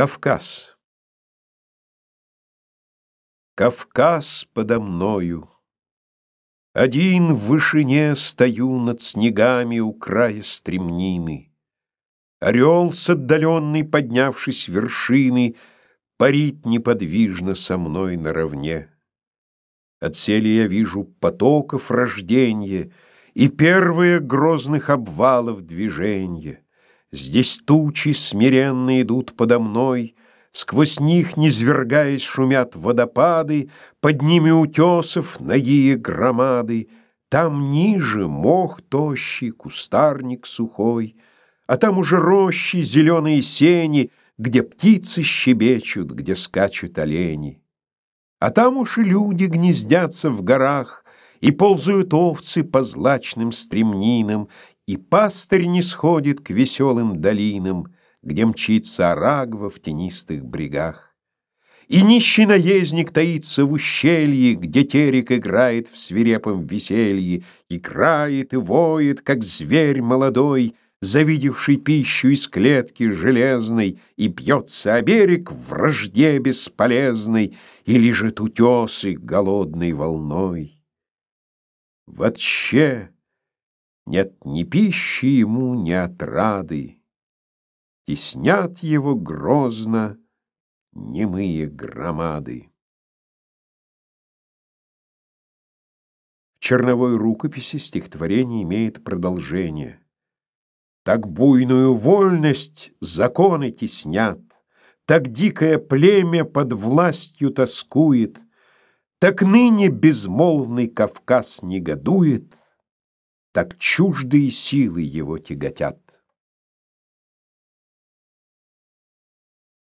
Кавказ Кавказ подо мною. Один в вышине стою над снегами у края стремнины. Орел с отдаленной, поднявшись вершины, Парит неподвижно со мной наравне. Отселе я вижу потоков рожденье И первые грозных обвалов движенье. Здесь тучи смиренно идут подо мной, Сквозь них, низвергаясь, шумят водопады, Под ними утесов ногие громады, Там ниже мох тощий, кустарник сухой, А там уже рощи, зеленые сени, Где птицы щебечут, где скачут олени. А там уж и люди гнездятся в горах, И ползают овцы по злачным стремнинам, И пастырь не сходит к веселым долинам, где мчится Арагва в тенистых брегах. И нищий наездник таится в ущелье, где терек играет в свирепом веселье, играет и воет, как зверь молодой, завидевший пищу из клетки железной, и бьется о берег в вражде бесполезной, и лежит утесы голодной волной. Вообще нет ни пищи ему, ни отрады, Теснят его грозно немые громады. В черновой рукописи стихотворение имеет продолжение. Так буйную вольность законы теснят, Так дикое племя под властью тоскует, Так ныне безмолвный Кавказ негодует, Так чуждые силы его тяготят.